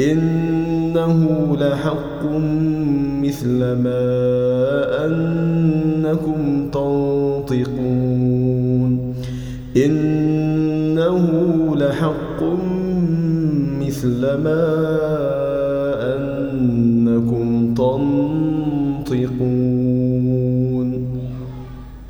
إنه لحق مثل ما أنكم تنطقون. إنه لحق مثل ما أنكم تنطقون.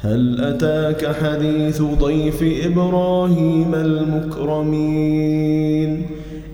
هل أتاك حديث ضيف إبراهيم المكرمين؟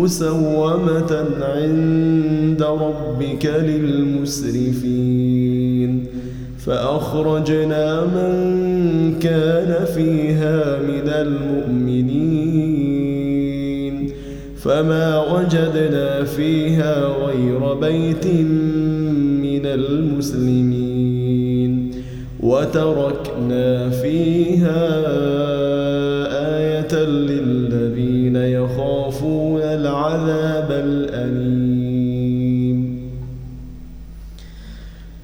مسومة عند ربك للمسرفين. فأخرجنا من كان فيها من المؤمنين. فما وجدنا فيها غير بيت من المسلمين. وتركنا فيها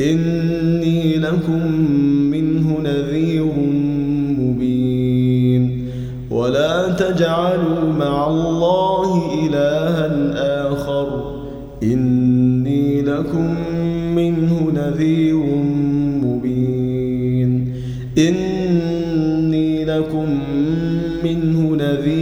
إني لكم منه نذير مبين. ولا تجعلوا مع الله إلها آخر. إني لكم منه نذير مبين. إني لكم منه نذير